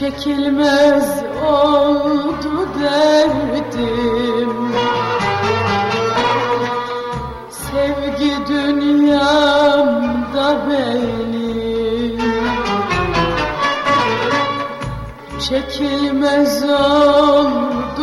Çekilmez oldu derdim. Sevgi dünyamda benim. Çekilmez oldu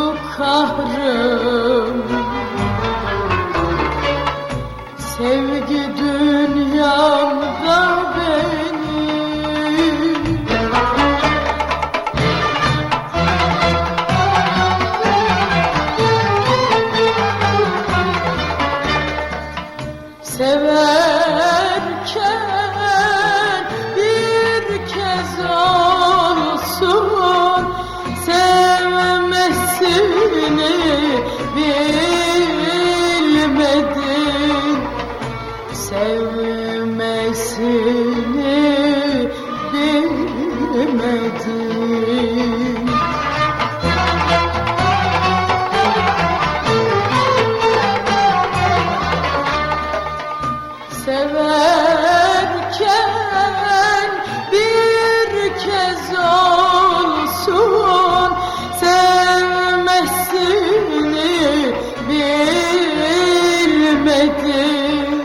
bilmedim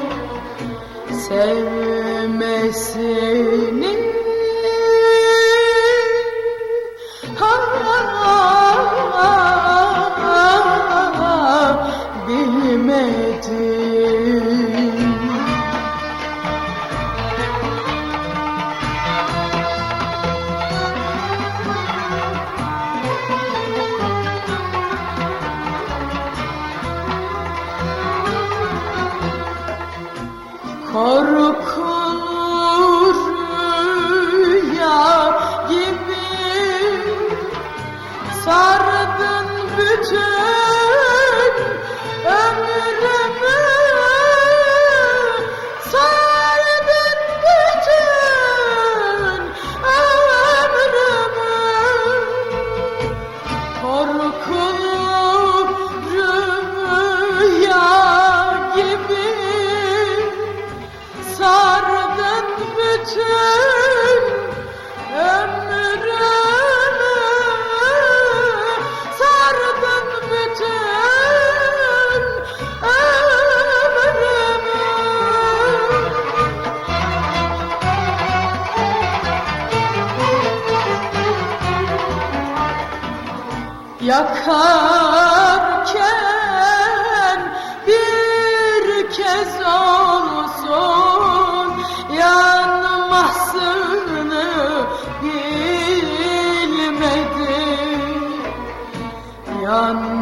sevmesini ha, ha, Koruk Yakarken bir kez olsun yanmasını bilmedim. Yan